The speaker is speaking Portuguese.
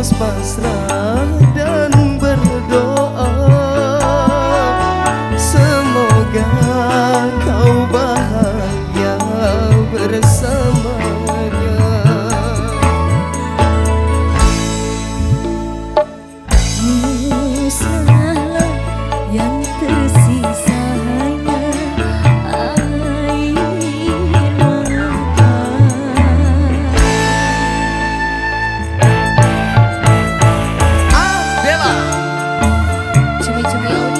pasrah dan Lord.